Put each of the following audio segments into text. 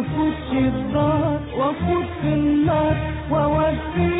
وافوت الضار الدار النار واودي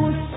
खुश